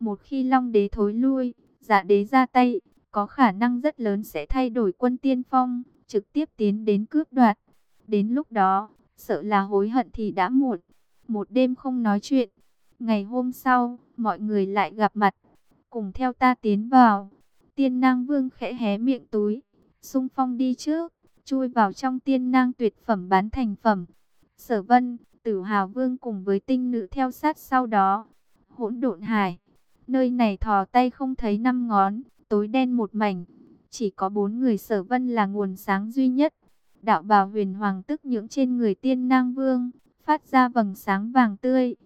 Một khi Long Đế thối lui, giả đế ra tay, có khả năng rất lớn sẽ thay đổi quân tiên phong, trực tiếp tiến đến cướp đoạt. Đến lúc đó, sợ là hối hận thì đã muộn. Một đêm không nói chuyện, ngày hôm sau, mọi người lại gặp mặt, cùng theo ta tiến vào. Tiên nang vương khẽ hé miệng túi, sung phong đi trước, chui vào trong tiên nang tuyệt phẩm bán thành phẩm. Sở vân, tử hào vương cùng với tinh nữ theo sát sau đó. Hỗn độn hải, nơi này thò tay không thấy năm ngón, tối đen một mảnh. Chỉ có bốn người sở vân là nguồn sáng duy nhất. Đạo bào huyền hoàng tức những trên người tiên nang vương, phát ra vầng sáng vàng tươi.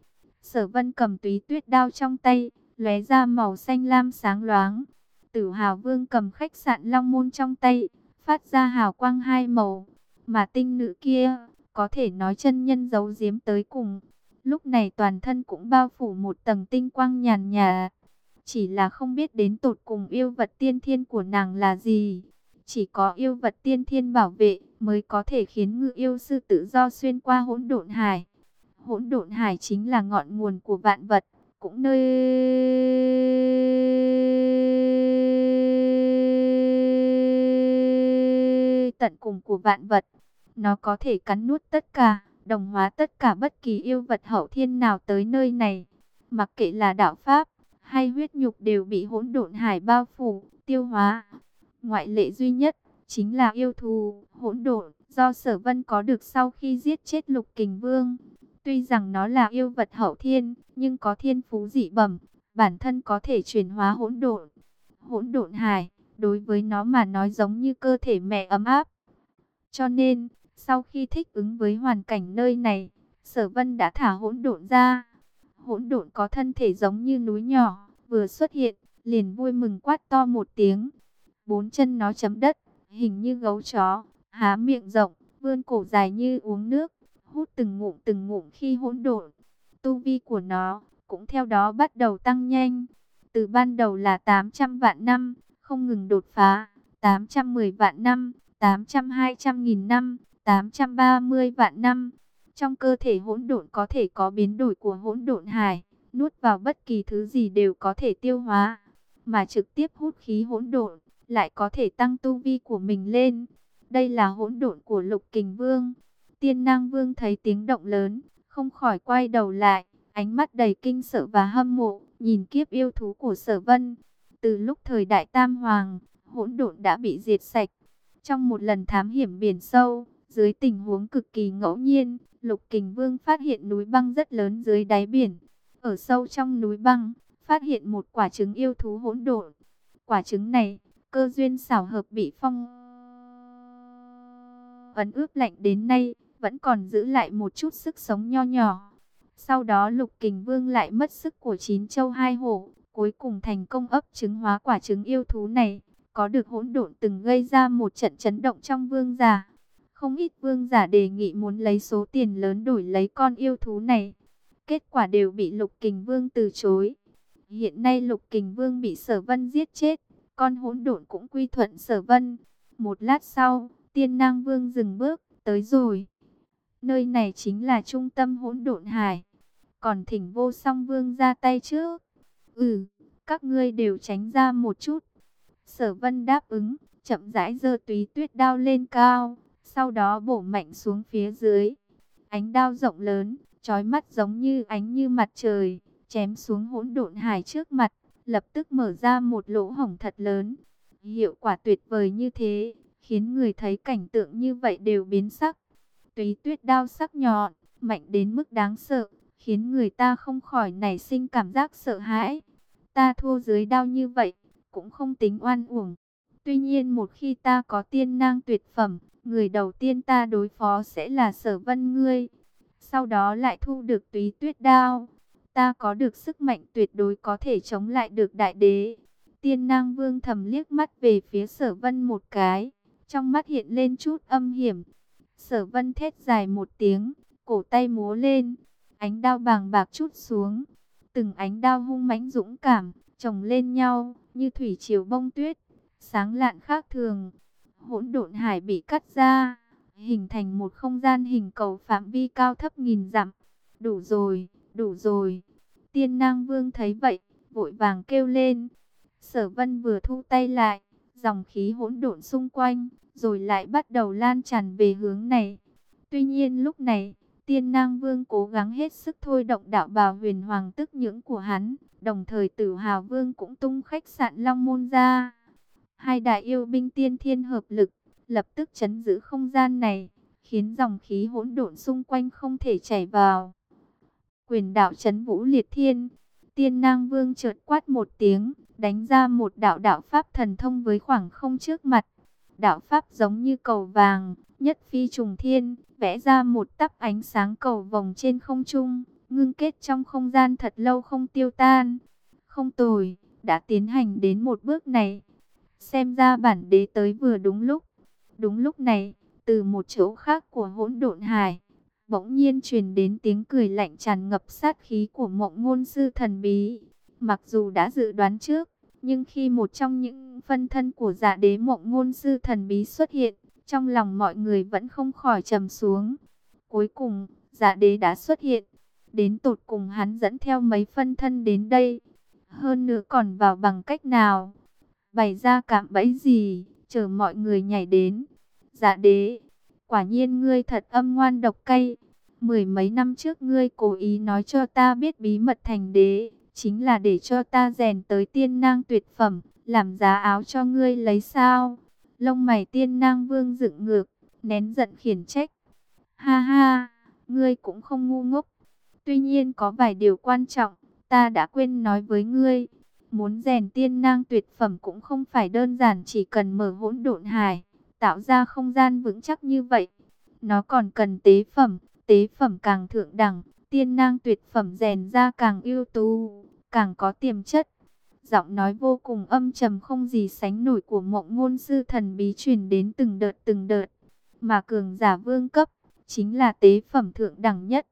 Sở vân cầm túy tuyết đao trong tay, lóe ra màu xanh lam sáng loáng. Tử hào vương cầm khách sạn long môn trong tay, phát ra hào quang hai màu. Mà tinh nữ kia, có thể nói chân nhân giấu giếm tới cùng. Lúc này toàn thân cũng bao phủ một tầng tinh quang nhàn nhà. Chỉ là không biết đến tột cùng yêu vật tiên thiên của nàng là gì. Chỉ có yêu vật tiên thiên bảo vệ mới có thể khiến ngự yêu sư tự do xuyên qua hỗn độn hải. Hỗn độn hải chính là ngọn nguồn của vạn vật, cũng nơi tận cùng của vạn vật. Nó có thể cắn nuốt tất cả, đồng hóa tất cả bất kỳ yêu vật hậu thiên nào tới nơi này. Mặc kệ là đạo pháp hay huyết nhục đều bị hỗn độn hải bao phủ, tiêu hóa. Ngoại lệ duy nhất chính là yêu thù, hỗn độn, do sở vân có được sau khi giết chết lục kình vương. Tuy rằng nó là yêu vật hậu thiên, nhưng có thiên phú dị bẩm, bản thân có thể chuyển hóa hỗn độn. Hỗn độn hải, đối với nó mà nói giống như cơ thể mẹ ấm áp. Cho nên, sau khi thích ứng với hoàn cảnh nơi này, Sở Vân đã thả hỗn độn ra. Hỗn độn có thân thể giống như núi nhỏ, vừa xuất hiện, liền vui mừng quát to một tiếng. Bốn chân nó chấm đất, hình như gấu chó, há miệng rộng, vươn cổ dài như uống nước, hút từng ngụm từng ngụm khi hỗn độn. Tu vi của nó cũng theo đó bắt đầu tăng nhanh. Từ ban đầu là 800 vạn năm, không ngừng đột phá, 810 vạn năm, 800 200 nghìn năm, 830 vạn năm. Trong cơ thể hỗn độn có thể có biến đổi của hỗn độn hải, nuốt vào bất kỳ thứ gì đều có thể tiêu hóa, mà trực tiếp hút khí hỗn độn lại có thể tăng tu vi của mình lên. Đây là hỗn độn của Lục Kình Vương. Tiên Nang Vương thấy tiếng động lớn, không khỏi quay đầu lại, ánh mắt đầy kinh sợ và hâm mộ, nhìn kiếp yêu thú của Sở Vân. Từ lúc thời đại Tam Hoàng, hỗn độn đã bị diệt sạch. Trong một lần thám hiểm biển sâu, dưới tình huống cực kỳ ngẫu nhiên, Lục Kình Vương phát hiện núi băng rất lớn dưới đáy biển. Ở sâu trong núi băng, phát hiện một quả trứng yêu thú hỗn độn. Quả trứng này, cơ duyên xảo hợp bị phong ấn ướp lạnh đến nay, vẫn còn giữ lại một chút sức sống nho nhỏ. Sau đó Lục Kình Vương lại mất sức của chín châu hai hổ, cuối cùng thành công ấp trứng hóa quả trứng yêu thú này. Có được hỗn độn từng gây ra một trận chấn động trong vương giả. Không ít vương giả đề nghị muốn lấy số tiền lớn đổi lấy con yêu thú này. Kết quả đều bị Lục Kình Vương từ chối. Hiện nay Lục Kình Vương bị Sở Vân giết chết, con hỗn độn cũng quy thuận Sở Vân. Một lát sau, Tiên Nang Vương dừng bước, tới rồi. Nơi này chính là trung tâm hỗn độn hải. Còn Thỉnh Vô Song Vương ra tay trước. Ừ, các ngươi đều tránh ra một chút. Sở Vân đáp ứng, chậm rãi giơ túy tuyết đao lên cao, sau đó bổ mạnh xuống phía dưới. Ánh đao rộng lớn, chói mắt giống như ánh như mặt trời, chém xuống hỗn độn hải trước mặt, lập tức mở ra một lỗ hổng thật lớn. Hiệu quả tuyệt vời như thế, khiến người thấy cảnh tượng như vậy đều biến sắc. Túy tuyết đao sắc nhọn, mạnh đến mức đáng sợ, khiến người ta không khỏi nảy sinh cảm giác sợ hãi. Ta thua dưới đao như vậy, cũng không tính oan uổng. Tuy nhiên một khi ta có tiên nang tuyệt phẩm, người đầu tiên ta đối phó sẽ là sở vân ngươi. Sau đó lại thu được túy tuyết đao. Ta có được sức mạnh tuyệt đối có thể chống lại được đại đế. Tiên nang vương thầm liếc mắt về phía sở vân một cái. Trong mắt hiện lên chút âm hiểm. Sở vân thét dài một tiếng, cổ tay múa lên. Ánh đao bàng bạc chút xuống. Từng ánh đao hung mãnh dũng cảm, chồng lên nhau, như thủy triều bông tuyết. Sáng lạn khác thường. Hỗn độn hải bị cắt ra, hình thành một không gian hình cầu phạm vi cao thấp nghìn dặm. Đủ rồi, đủ rồi. Tiên Nang Vương thấy vậy, vội vàng kêu lên. Sở vân vừa thu tay lại, dòng khí hỗn độn xung quanh, rồi lại bắt đầu lan tràn về hướng này. Tuy nhiên lúc này, tiên nang vương cố gắng hết sức thôi động đạo bào huyền hoàng tức những của hắn, đồng thời tử hào vương cũng tung khách sạn Long Môn ra. Hai đại yêu binh tiên thiên hợp lực, lập tức chấn giữ không gian này, khiến dòng khí hỗn độn xung quanh không thể chảy vào. Quyền đạo chấn vũ liệt thiên, tiên nang vương chợt quát một tiếng, đánh ra một đạo đạo pháp thần thông với khoảng không trước mặt. Đạo pháp giống như cầu vàng, nhất phi trùng thiên, vẽ ra một tắp ánh sáng cầu vòng trên không trung, ngưng kết trong không gian thật lâu không tiêu tan. Không tồi, đã tiến hành đến một bước này. Xem ra bản đế tới vừa đúng lúc. Đúng lúc này, từ một chỗ khác của hỗn độn hải, bỗng nhiên truyền đến tiếng cười lạnh tràn ngập sát khí của mộng ngôn sư thần bí. Mặc dù đã dự đoán trước, nhưng khi một trong những phân thân của giả đế mộng ngôn sư thần bí xuất hiện, trong lòng mọi người vẫn không khỏi trầm xuống. Cuối cùng, giả đế đã xuất hiện. Đến tột cùng hắn dẫn theo mấy phân thân đến đây. Hơn nữa còn vào bằng cách nào? Bày ra cạm bẫy gì? Chờ mọi người nhảy đến. dạ đế, quả nhiên ngươi thật âm ngoan độc cay. Mười mấy năm trước ngươi cố ý nói cho ta biết bí mật thành đế. Chính là để cho ta rèn tới tiên nang tuyệt phẩm. Làm giá áo cho ngươi lấy sao? Lông mày tiên nang vương dựng ngược, nén giận khiển trách. Ha ha, ngươi cũng không ngu ngốc. Tuy nhiên có vài điều quan trọng, ta đã quên nói với ngươi. Muốn rèn tiên nang tuyệt phẩm cũng không phải đơn giản chỉ cần mở hỗn độn hải, tạo ra không gian vững chắc như vậy. Nó còn cần tế phẩm, tế phẩm càng thượng đẳng, tiên nang tuyệt phẩm rèn ra càng ưu tú, càng có tiềm chất. Giọng nói vô cùng âm trầm không gì sánh nổi của mộng ngôn sư thần bí truyền đến từng đợt từng đợt. Mà cường giả vương cấp, chính là tế phẩm thượng đẳng nhất.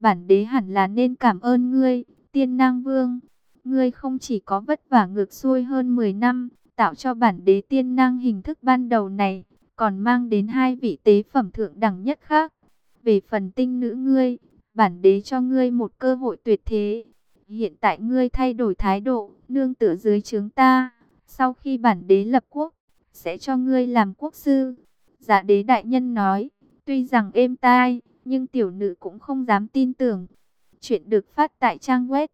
Bản đế hẳn là nên cảm ơn ngươi, tiên nang vương. Ngươi không chỉ có vất vả ngược xuôi hơn 10 năm, tạo cho bản đế tiên năng hình thức ban đầu này, còn mang đến hai vị tế phẩm thượng đẳng nhất khác. Về phần tinh nữ ngươi, bản đế cho ngươi một cơ hội tuyệt thế. Hiện tại ngươi thay đổi thái độ, nương tựa dưới trướng ta. Sau khi bản đế lập quốc, sẽ cho ngươi làm quốc sư. Giả đế đại nhân nói, tuy rằng êm tai, nhưng tiểu nữ cũng không dám tin tưởng. Chuyện được phát tại trang web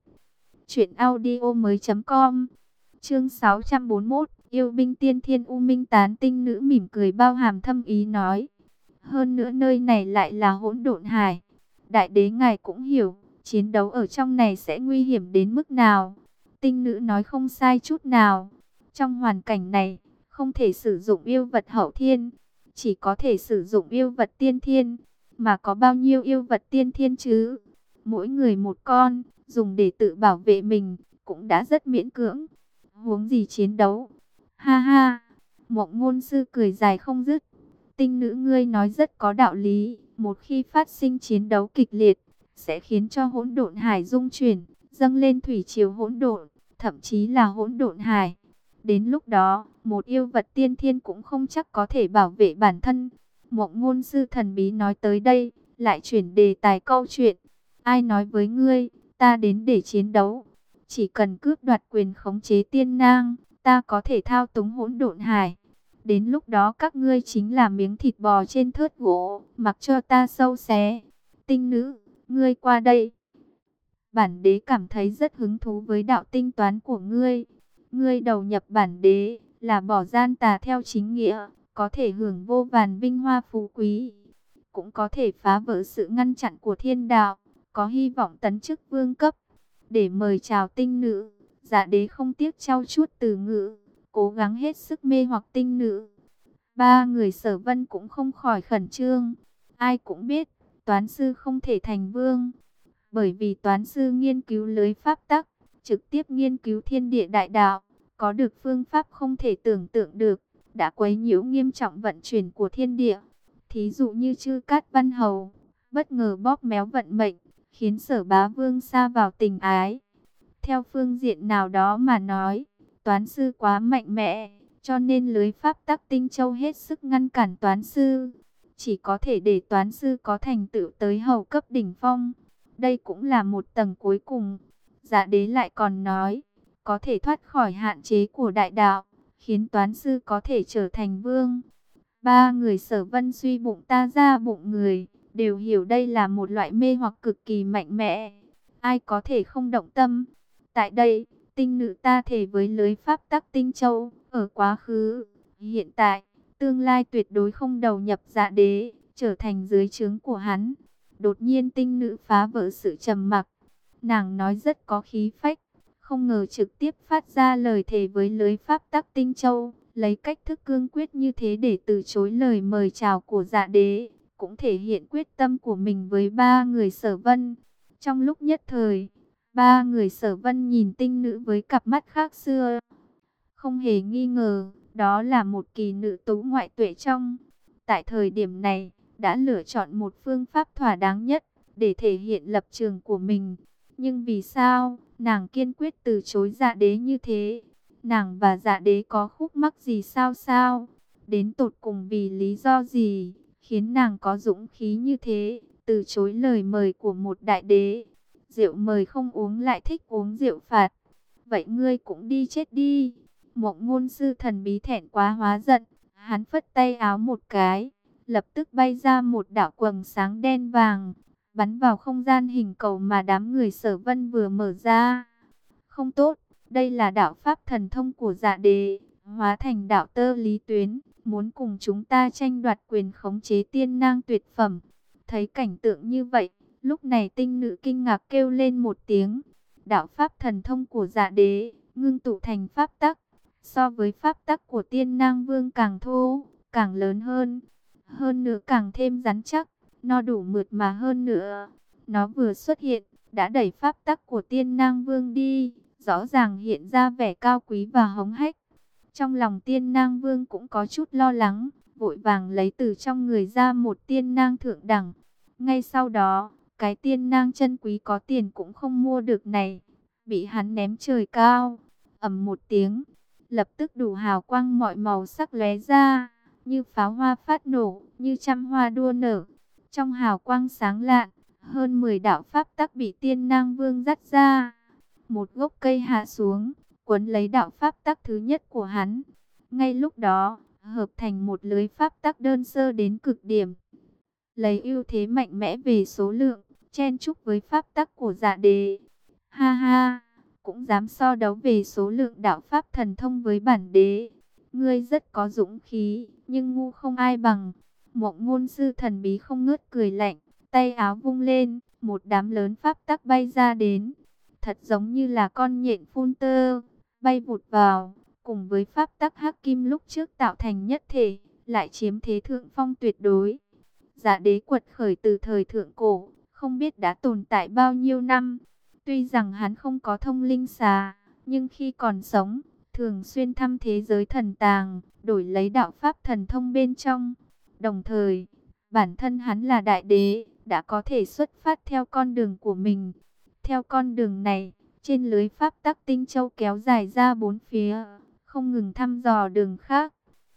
truyệnaudiomoi.com. Chương 641, yêu binh tiên thiên u minh tán tinh nữ mỉm cười bao hàm thâm ý nói: "Hơn nữa nơi này lại là hỗn độn hải, đại đế ngài cũng hiểu, chiến đấu ở trong này sẽ nguy hiểm đến mức nào?" Tinh nữ nói không sai chút nào. Trong hoàn cảnh này, không thể sử dụng yêu vật hậu thiên, chỉ có thể sử dụng yêu vật tiên thiên. Mà có bao nhiêu yêu vật tiên thiên chứ? Mỗi người một con, dùng để tự bảo vệ mình, cũng đã rất miễn cưỡng. Huống gì chiến đấu? Ha ha! Mộng ngôn sư cười dài không dứt. Tinh nữ ngươi nói rất có đạo lý. Một khi phát sinh chiến đấu kịch liệt, sẽ khiến cho hỗn độn hải dung chuyển, dâng lên thủy triều hỗn độn, thậm chí là hỗn độn hải. Đến lúc đó, một yêu vật tiên thiên cũng không chắc có thể bảo vệ bản thân. Mộng ngôn sư thần bí nói tới đây, lại chuyển đề tài câu chuyện. Ai nói với ngươi, ta đến để chiến đấu. Chỉ cần cướp đoạt quyền khống chế tiên nang, ta có thể thao túng hỗn độn hải. Đến lúc đó các ngươi chính là miếng thịt bò trên thớt gỗ, mặc cho ta sâu xé. Tinh nữ, ngươi qua đây. Bản đế cảm thấy rất hứng thú với đạo tinh toán của ngươi. Ngươi đầu nhập bản đế là bỏ gian tà theo chính nghĩa, có thể hưởng vô vàn vinh hoa phú quý, cũng có thể phá vỡ sự ngăn chặn của thiên đạo, có hy vọng tấn chức vương cấp. Để mời chào tinh nữ, giả đế không tiếc trao chút từ ngữ, cố gắng hết sức mê hoặc tinh nữ. Ba người sở vân cũng không khỏi khẩn trương, ai cũng biết, toán sư không thể thành vương bởi vì toán sư nghiên cứu lưới pháp tắc, trực tiếp nghiên cứu thiên địa đại đạo, có được phương pháp không thể tưởng tượng được, đã quấy nhiễu nghiêm trọng vận chuyển của thiên địa. Thí dụ như chư cát văn hầu, bất ngờ bóp méo vận mệnh, khiến sở bá vương xa vào tình ái. Theo phương diện nào đó mà nói, toán sư quá mạnh mẽ, cho nên lưới pháp tắc tinh châu hết sức ngăn cản toán sư. Chỉ có thể để toán sư có thành tựu tới hầu cấp đỉnh phong. Đây cũng là một tầng cuối cùng. Dạ đế lại còn nói, có thể thoát khỏi hạn chế của đại đạo, khiến toán sư có thể trở thành vương. Ba người sở vân suy bụng ta ra bụng người, đều hiểu đây là một loại mê hoặc cực kỳ mạnh mẽ. Ai có thể không động tâm? Tại đây, tinh nữ ta thể với lưới pháp tắc tinh châu, ở quá khứ, hiện tại, tương lai tuyệt đối không đầu nhập dạ đế, trở thành dưới trướng của hắn. Đột nhiên tinh nữ phá vỡ sự trầm mặc. Nàng nói rất có khí phách, không ngờ trực tiếp phát ra lời thề với lưới pháp tắc tinh châu, lấy cách thức cương quyết như thế để từ chối lời mời chào của dạ đế, cũng thể hiện quyết tâm của mình với ba người sở vân. Trong lúc nhất thời, ba người sở vân nhìn tinh nữ với cặp mắt khác xưa. Không hề nghi ngờ, đó là một kỳ nữ tú ngoại tuệ trong. Tại thời điểm này, đã lựa chọn một phương pháp thỏa đáng nhất để thể hiện lập trường của mình. Nhưng vì sao nàng kiên quyết từ chối dạ đế như thế? Nàng và dạ đế có khúc mắc gì sao sao? Đến tột cùng vì lý do gì khiến nàng có dũng khí như thế, từ chối lời mời của một đại đế? Rượu mời không uống lại thích uống rượu phạt. Vậy ngươi cũng đi chết đi. Mộng ngôn sư thần bí thẹn quá hóa giận. Hắn phất tay áo một cái. Lập tức bay ra một đạo quầng sáng đen vàng. Bắn vào không gian hình cầu mà đám người sở vân vừa mở ra. Không tốt. Đây là đạo pháp thần thông của dạ đế. Hóa thành đạo tơ lý tuyến. Muốn cùng chúng ta tranh đoạt quyền khống chế tiên nang tuyệt phẩm. Thấy cảnh tượng như vậy Lúc này tinh nữ kinh ngạc kêu lên một tiếng. Đạo pháp thần thông của dạ đế, ngưng tụ thành pháp tắc. So với pháp tắc của tiên nang vương càng thô, càng lớn hơn. Hơn nữa càng thêm rắn chắc, no đủ mượt mà hơn nữa. Nó vừa xuất hiện, đã đẩy pháp tắc của tiên nang vương đi. Rõ ràng hiện ra vẻ cao quý và hống hách. Trong lòng tiên nang vương cũng có chút lo lắng, vội vàng lấy từ trong người ra một tiên nang thượng đẳng. Ngay sau đó, cái tiên nang chân quý có tiền cũng không mua được này, bị hắn ném trời cao, ầm một tiếng, lập tức đủ hào quang mọi màu sắc lóe ra, như pháo hoa phát nổ, như trăm hoa đua nở. Trong hào quang sáng lạn, hơn 10 đạo pháp tắc bị tiên nang vương dắt ra. Một gốc cây hạ xuống, cuốn lấy đạo pháp tắc thứ nhất của hắn. Ngay lúc đó, hợp thành một lưới pháp tắc đơn sơ đến cực điểm. Lấy ưu thế mạnh mẽ về số lượng, chen chúc với pháp tắc của dạ đế. Ha ha, cũng dám so đấu về số lượng đạo pháp thần thông với bản đế. Ngươi rất có dũng khí, nhưng ngu không ai bằng. Mộng ngôn sư thần bí không ngớt cười lạnh, tay áo vung lên, một đám lớn pháp tắc bay ra đến. Thật giống như là con nhện phun tơ, bay vụt vào, cùng với pháp tắc hắc kim lúc trước tạo thành nhất thể, lại chiếm thế thượng phong tuyệt đối. Giả đế quật khởi từ thời thượng cổ, không biết đã tồn tại bao nhiêu năm. Tuy rằng hắn không có thông linh xà, nhưng khi còn sống, thường xuyên thăm thế giới thần tàng, đổi lấy đạo pháp thần thông bên trong. Đồng thời, bản thân hắn là đại đế, đã có thể xuất phát theo con đường của mình. Theo con đường này, trên lưới pháp tắc tinh châu kéo dài ra bốn phía, không ngừng thăm dò đường khác.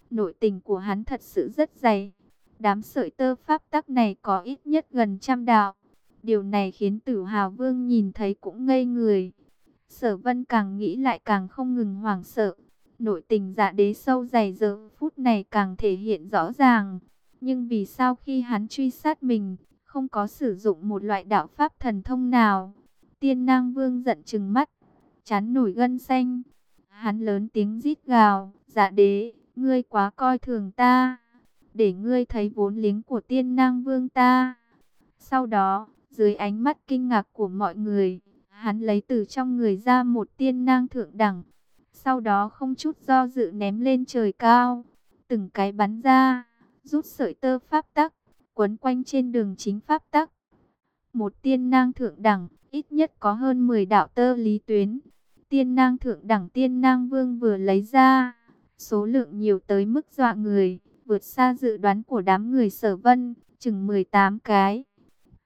Nội tình của hắn thật sự rất dày. Đám sợi tơ pháp tắc này có ít nhất gần trăm đạo. Điều này khiến tử hào vương nhìn thấy cũng ngây người. Sở vân càng nghĩ lại càng không ngừng hoảng sợ. Nội tình dạ đế sâu dày giờ phút này càng thể hiện rõ ràng. Nhưng vì sao khi hắn truy sát mình, không có sử dụng một loại đạo pháp thần thông nào? Tiên nang vương giận chừng mắt, chán nổi gân xanh. Hắn lớn tiếng rít gào, dạ đế, ngươi quá coi thường ta. Để ngươi thấy vốn liếng của tiên nang vương ta. Sau đó, dưới ánh mắt kinh ngạc của mọi người, hắn lấy từ trong người ra một tiên nang thượng đẳng. Sau đó không chút do dự ném lên trời cao. Từng cái bắn ra, rút sợi tơ pháp tắc, quấn quanh trên đường chính pháp tắc. Một tiên nang thượng đẳng, ít nhất có hơn 10 đạo tơ lý tuyến. Tiên nang thượng đẳng tiên nang vương vừa lấy ra, số lượng nhiều tới mức dọa người, vượt xa dự đoán của đám người sở vân, chừng 18 cái.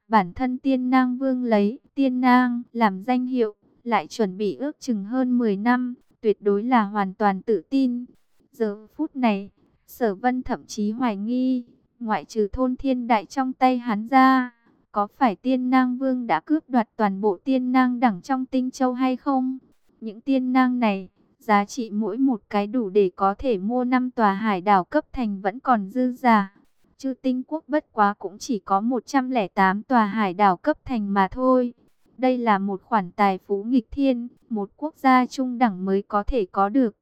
Bản thân tiên nang vương lấy tiên nang làm danh hiệu, lại chuẩn bị ước chừng hơn 10 năm, tuyệt đối là hoàn toàn tự tin. Giờ phút này, sở vân thậm chí hoài nghi, ngoại trừ thôn thiên đại trong tay hắn ra, có phải tiên nang vương đã cướp đoạt toàn bộ tiên nang đẳng trong tinh châu hay không? Những tiên nang này, giá trị mỗi một cái đủ để có thể mua năm tòa hải đảo cấp thành vẫn còn dư giả. Chư tinh quốc bất quá cũng chỉ có 108 tòa hải đảo cấp thành mà thôi. Đây là một khoản tài phú nghịch thiên, một quốc gia trung đẳng mới có thể có được.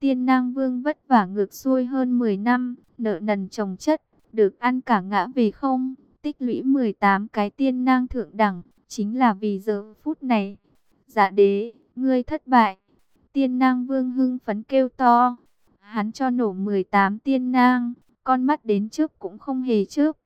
Tiên nang vương vất vả ngược xuôi hơn 10 năm, nợ nần trồng chất, được ăn cả ngã về không, tích lũy 18 cái tiên nang thượng đẳng, chính là vì giờ phút này. Dạ đế, ngươi thất bại. Tiên nang vương hưng phấn kêu to. Hắn cho nổ 18 tiên nang, con mắt đến trước cũng không hề trước.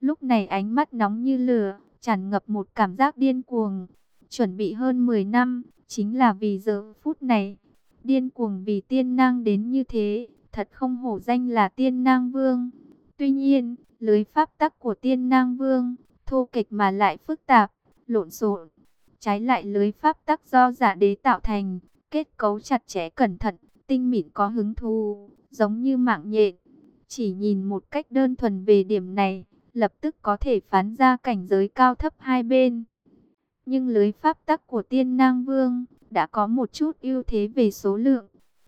Lúc này ánh mắt nóng như lửa, tràn ngập một cảm giác điên cuồng. Chuẩn bị hơn 10 năm, chính là vì giờ phút này. Điên cuồng vì tiên nang đến như thế, thật không hổ danh là tiên nang vương. Tuy nhiên, lưới pháp tắc của tiên nang vương, thô kịch mà lại phức tạp, lộn xộn. Trái lại lưới pháp tắc do giả đế tạo thành, kết cấu chặt chẽ cẩn thận, tinh mịn có hứng thú, giống như mạng nhện. Chỉ nhìn một cách đơn thuần về điểm này, lập tức có thể phán ra cảnh giới cao thấp hai bên. Nhưng lưới pháp tắc của tiên nang vương đã có một chút ưu thế về số lượng.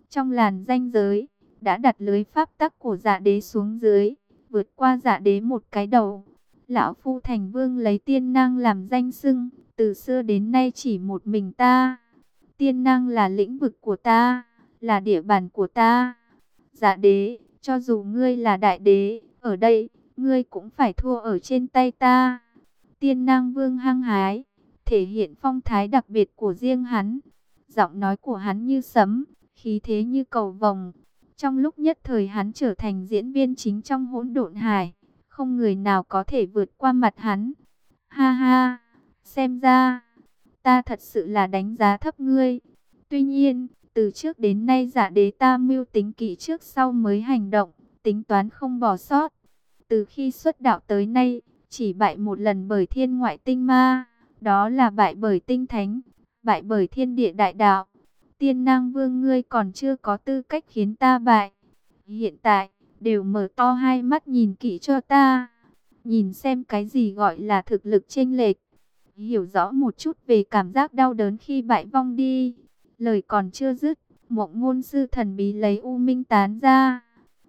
Trong làn danh giới, đã đặt lưới pháp tắc của dạ đế xuống dưới, vượt qua dạ đế một cái đầu. Lão Phu Thành Vương lấy tiên năng làm danh sưng, từ xưa đến nay chỉ một mình ta. Tiên năng là lĩnh vực của ta, là địa bàn của ta. Dạ đế, cho dù ngươi là đại đế, ở đây, ngươi cũng phải thua ở trên tay ta. Tiên năng vương hăng hái, thể hiện phong thái đặc biệt của riêng hắn. Giọng nói của hắn như sấm, khí thế như cầu vồng. Trong lúc nhất thời hắn trở thành diễn viên chính trong hỗn độn hải, không người nào có thể vượt qua mặt hắn. Ha ha, xem ra, ta thật sự là đánh giá thấp ngươi. Tuy nhiên, từ trước đến nay giả đế ta mưu tính kỹ trước sau mới hành động, tính toán không bỏ sót. Từ khi xuất đạo tới nay, chỉ bại một lần bởi thiên ngoại tinh ma, đó là bại bởi tinh thánh, bại bởi thiên địa đại đạo. Tiên năng vương ngươi còn chưa có tư cách khiến ta bại. Hiện tại, đều mở to hai mắt nhìn kỹ cho ta. Nhìn xem cái gì gọi là thực lực chênh lệch. Hiểu rõ một chút về cảm giác đau đớn khi bại vong đi. Lời còn chưa dứt, mộng ngôn sư thần bí lấy u minh tán ra.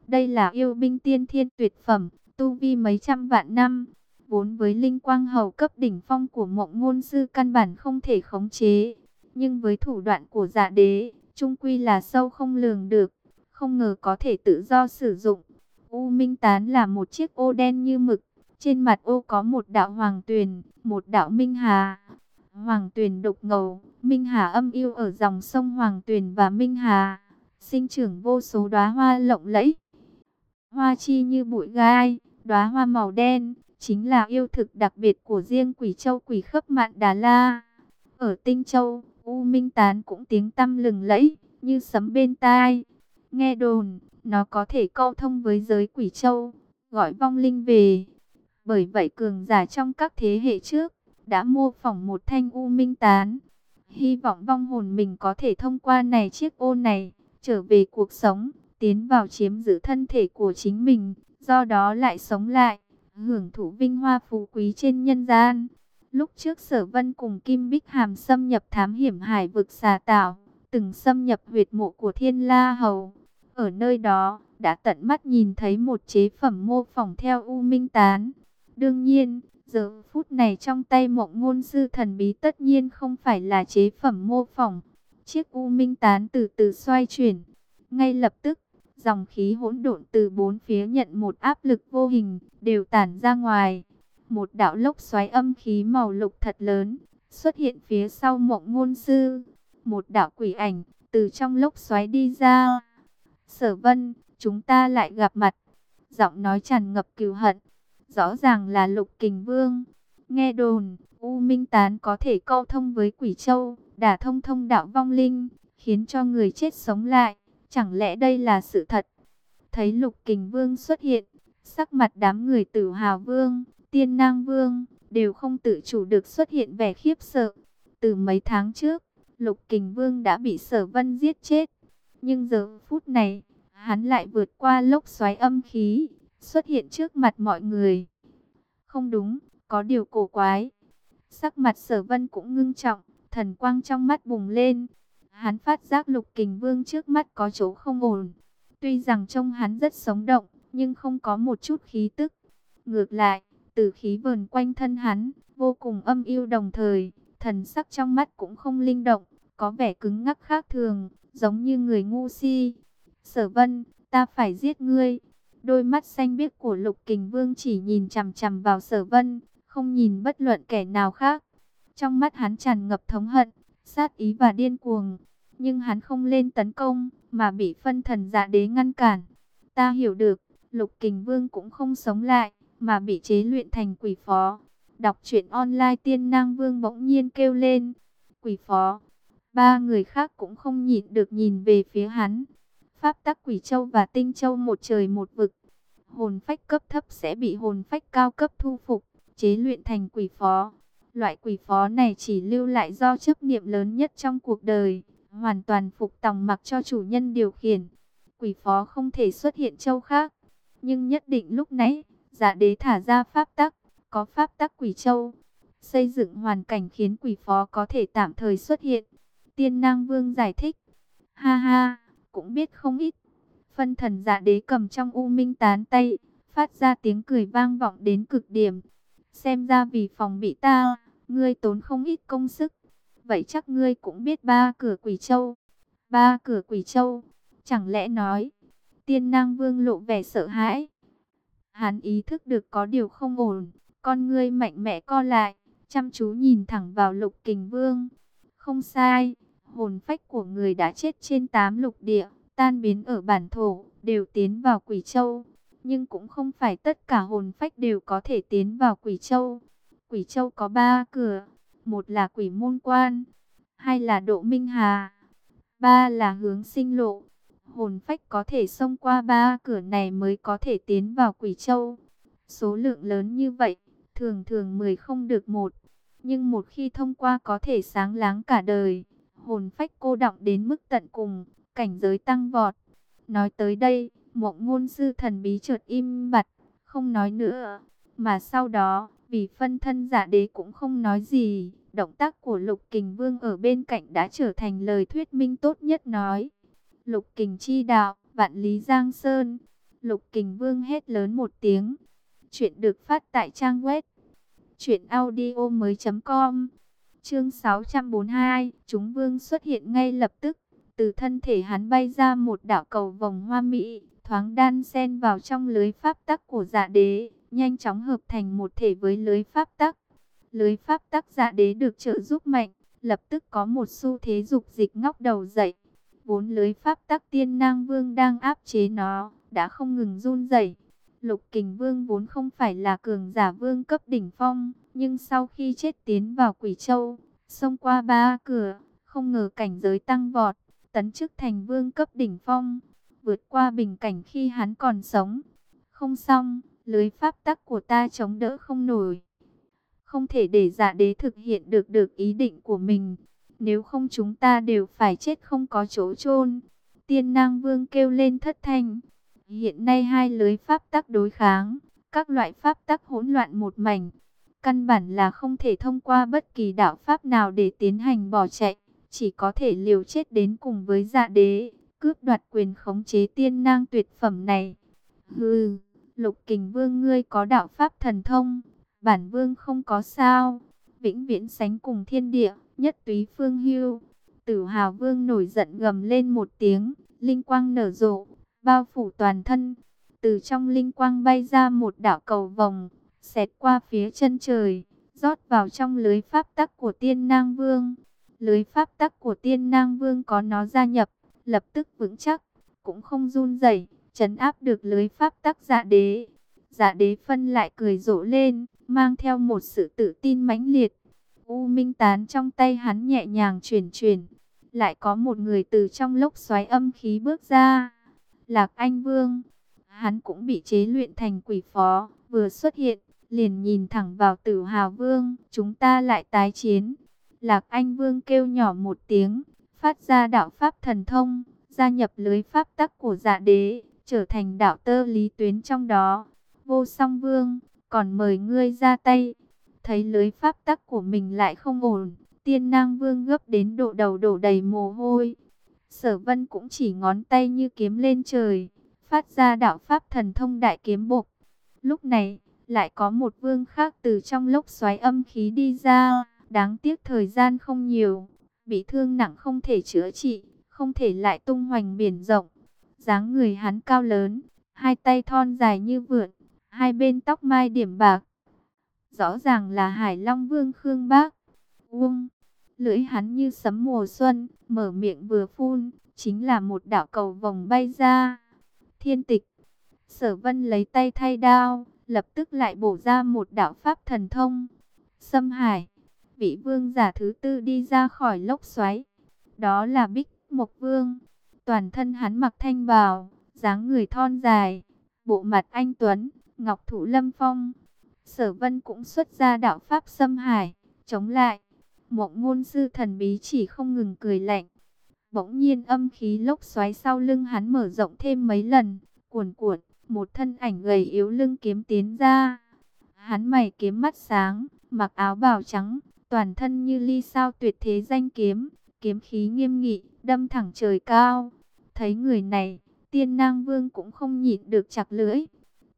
Đây là yêu binh tiên thiên tuyệt phẩm, tu vi mấy trăm vạn năm. Vốn với linh quang hầu cấp đỉnh phong của mộng ngôn sư căn bản không thể khống chế. Nhưng với thủ đoạn của dạ đế, trung quy là sâu không lường được. Không ngờ có thể tự do sử dụng. U minh tán là một chiếc ô đen như mực. Trên mặt ô có một đạo hoàng tuyền, một đạo minh hà. Hoàng tuyền đục ngầu, minh hà âm yêu ở dòng sông Hoàng tuyền và minh hà. Sinh trưởng vô số đóa hoa lộng lẫy. Hoa chi như bụi gai, đóa hoa màu đen, chính là yêu thực đặc biệt của riêng quỷ châu quỷ khấp mạn Đà La. Ở Tinh Châu, U Minh Tán cũng tiếng tăm lừng lẫy, như sấm bên tai. Nghe đồn, nó có thể câu thông với giới quỷ châu, gọi vong linh về. Bởi vậy cường giả trong các thế hệ trước, đã mô phỏng một thanh U Minh Tán. Hy vọng vong hồn mình có thể thông qua này chiếc ô này, trở về cuộc sống, tiến vào chiếm giữ thân thể của chính mình, do đó lại sống lại, hưởng thụ vinh hoa phú quý trên nhân gian. Lúc trước Sở Vân cùng Kim Bích Hàm xâm nhập thám hiểm hải vực xà tạo, từng xâm nhập huyệt mộ của Thiên La Hầu. Ở nơi đó, đã tận mắt nhìn thấy một chế phẩm mô phỏng theo U Minh Tán. Đương nhiên, giờ phút này trong tay mộng ngôn sư thần bí tất nhiên không phải là chế phẩm mô phỏng. Chiếc U Minh Tán từ từ xoay chuyển. Ngay lập tức, dòng khí hỗn độn từ bốn phía nhận một áp lực vô hình, đều tản ra ngoài một đạo lốc xoáy âm khí màu lục thật lớn xuất hiện phía sau mộng ngôn sư. Một đạo quỷ ảnh từ trong lốc xoáy đi ra. Sở vân, chúng ta lại gặp mặt. Giọng nói tràn ngập cừu hận. Rõ ràng là lục kình vương. Nghe đồn, U Minh Tán có thể câu thông với quỷ châu, đả thông thông đạo vong linh, khiến cho người chết sống lại. Chẳng lẽ đây là sự thật? Thấy lục kình vương xuất hiện, sắc mặt đám người tử hào vương, tiên nang vương, đều không tự chủ được xuất hiện vẻ khiếp sợ. Từ mấy tháng trước, Lục Kình Vương đã bị Sở Vân giết chết. Nhưng giờ phút này, hắn lại vượt qua lốc xoáy âm khí, xuất hiện trước mặt mọi người. Không đúng, có điều cổ quái. Sắc mặt sở vân cũng ngưng trọng, thần quang trong mắt bùng lên. Hắn phát giác lục kình vương trước mắt có chỗ không ổn. Tuy rằng trông hắn rất sống động, nhưng không có một chút khí tức. Ngược lại, tử khí vờn quanh thân hắn, vô cùng âm yêu đồng thời, thần sắc trong mắt cũng không linh động, có vẻ cứng ngắc khác thường, giống như người ngu si. Sở vân, ta phải giết ngươi. Đôi mắt xanh biếc của lục kình vương chỉ nhìn chằm chằm vào sở vân, không nhìn bất luận kẻ nào khác. Trong mắt hắn tràn ngập thống hận, sát ý và điên cuồng. Nhưng hắn không lên tấn công, mà bị phân thần giả đế ngăn cản. Ta hiểu được, lục kình vương cũng không sống lại, mà bị chế luyện thành quỷ phó. Đọc truyện online tiên nang vương bỗng nhiên kêu lên. Quỷ phó. Ba người khác cũng không nhịn được nhìn về phía hắn. Pháp tắc quỷ châu và tinh châu một trời một vực. Hồn phách cấp thấp sẽ bị hồn phách cao cấp thu phục, chế luyện thành quỷ phó. Loại quỷ phó này chỉ lưu lại do chấp niệm lớn nhất trong cuộc đời, hoàn toàn phục tòng mặc cho chủ nhân điều khiển. Quỷ phó không thể xuất hiện châu khác, nhưng nhất định lúc nãy, giả đế thả ra pháp tắc, có pháp tắc quỷ châu, xây dựng hoàn cảnh khiến quỷ phó có thể tạm thời xuất hiện. Tiên Nang Vương giải thích, ha ha, cũng biết không ít. Phân thần giả đế cầm trong u minh tán tay, phát ra tiếng cười vang vọng đến cực điểm. Xem ra vì phòng bị ta, ngươi tốn không ít công sức. Vậy chắc ngươi cũng biết ba cửa quỷ châu. Ba cửa quỷ châu, chẳng lẽ nói, tiên nang vương lộ vẻ sợ hãi. Hắn ý thức được có điều không ổn, con ngươi mạnh mẽ co lại, chăm chú nhìn thẳng vào lục kình vương. Không sai, hồn phách của người đã chết trên tám lục địa, tan biến ở bản thổ, đều tiến vào quỷ châu. Nhưng cũng không phải tất cả hồn phách đều có thể tiến vào quỷ châu. Quỷ châu có ba cửa, một là quỷ môn quan, hai là độ minh hà, ba là hướng sinh lộ. Hồn phách có thể xông qua ba cửa này mới có thể tiến vào quỷ châu. Số lượng lớn như vậy, thường thường 10 không được một. Nhưng một khi thông qua có thể sáng láng cả đời, hồn phách cô động đến mức tận cùng, cảnh giới tăng vọt. Nói tới đây, mộng ngôn sư thần bí chợt im bặt, không nói nữa. Mà sau đó, vì phân thân giả đế cũng không nói gì, động tác của lục kình vương ở bên cạnh đã trở thành lời thuyết minh tốt nhất nói. Lục kình chi đạo, vạn lý giang sơn. Lục kình vương hét lớn một tiếng. Chuyện được phát tại trang web. Chuyện audio mới.com Chương 642, chúng vương xuất hiện ngay lập tức. Từ thân thể hắn bay ra một đạo cầu vòng hoa mỹ, thoáng đan xen vào trong lưới pháp tắc của dạ đế, nhanh chóng hợp thành một thể với lưới pháp tắc. Lưới pháp tắc dạ đế được trợ giúp mạnh, lập tức có một xu thế dục dịch ngóc đầu dậy. Vốn lưới pháp tắc tiên nang vương đang áp chế nó, đã không ngừng run rẩy. Lục kình vương vốn không phải là cường giả vương cấp đỉnh phong, nhưng sau khi chết tiến vào quỷ châu, xông qua ba cửa, không ngờ cảnh giới tăng vọt, tấn chức thành vương cấp đỉnh phong, vượt qua bình cảnh khi hắn còn sống. Không xong, lưới pháp tắc của ta chống đỡ không nổi. Không thể để giả đế thực hiện được được ý định của mình. Nếu không chúng ta đều phải chết không có chỗ chôn Tiên nang vương kêu lên thất thanh. Hiện nay hai lưới pháp tắc đối kháng, các loại pháp tắc hỗn loạn một mảnh. Căn bản là không thể thông qua bất kỳ đạo pháp nào để tiến hành bỏ chạy, chỉ có thể liều chết đến cùng với dạ đế, cướp đoạt quyền khống chế tiên nang tuyệt phẩm này. Hừ, lục kình vương ngươi có đạo pháp thần thông, bản vương không có sao, vĩnh viễn sánh cùng thiên địa, nhất túy phương hưu. Tử hào vương nổi giận gầm lên một tiếng, linh quang nở rộ, bao phủ toàn thân. Từ trong linh quang bay ra một đạo cầu vòng, xẹt qua phía chân trời, rót vào trong lưới pháp tắc của tiên nang vương. Lưới pháp tắc của tiên nang vương có nó gia nhập, lập tức vững chắc, cũng không run rẩy, chấn áp được lưới pháp tắc dạ đế. Dạ đế phân lại cười rộ lên, mang theo một sự tự tin mãnh liệt. U minh tán trong tay hắn nhẹ nhàng chuyển chuyển, lại có một người từ trong lốc xoáy âm khí bước ra. Lạc Anh Vương, hắn cũng bị chế luyện thành quỷ phó, vừa xuất hiện, liền nhìn thẳng vào tử hào vương, chúng ta lại tái chiến. Lạc Anh Vương kêu nhỏ một tiếng, phát ra đạo pháp thần thông, gia nhập lưới pháp tắc của dạ đế, trở thành đạo tơ lý tuyến trong đó. Vô song vương, còn mời ngươi ra tay thấy lưới pháp tắc của mình lại không ổn, tiên nang vương gấp đến độ đầu đổ đầy mồ hôi. Sở vân cũng chỉ ngón tay như kiếm lên trời, phát ra đạo pháp thần thông đại kiếm bộc. Lúc này, lại có một vương khác từ trong lốc xoáy âm khí đi ra, đáng tiếc thời gian không nhiều, bị thương nặng không thể chữa trị, không thể lại tung hoành biển rộng. dáng người hắn cao lớn, hai tay thon dài như vượn, hai bên tóc mai điểm bạc. Rõ ràng là Hải Long Vương Khương Bác. Vung, lưỡi hắn như sấm mùa xuân, mở miệng vừa phun, chính là một đạo cầu vòng bay ra. Thiên tịch, sở vân lấy tay thay đao, lập tức lại bổ ra một đạo pháp thần thông. Xâm Hải, vị vương giả thứ tư đi ra khỏi lốc xoáy. Đó là Bích Mộc Vương. Toàn thân hắn mặc thanh bào, dáng người thon dài, bộ mặt anh Tuấn, ngọc thủ lâm phong. Sở vân cũng xuất ra đạo pháp xâm hải, chống lại. Mộng ngôn sư thần bí chỉ không ngừng cười lạnh. Bỗng nhiên âm khí lốc xoáy sau lưng hắn mở rộng thêm mấy lần, cuồn cuộn, một thân ảnh gầy yếu lưng kiếm tiến ra. Hắn mày kiếm mắt sáng, mặc áo bào trắng, toàn thân như ly sao tuyệt thế danh kiếm, kiếm khí nghiêm nghị, đâm thẳng trời cao. Thấy người này, tiên nang vương cũng không nhịn được chặt lưỡi.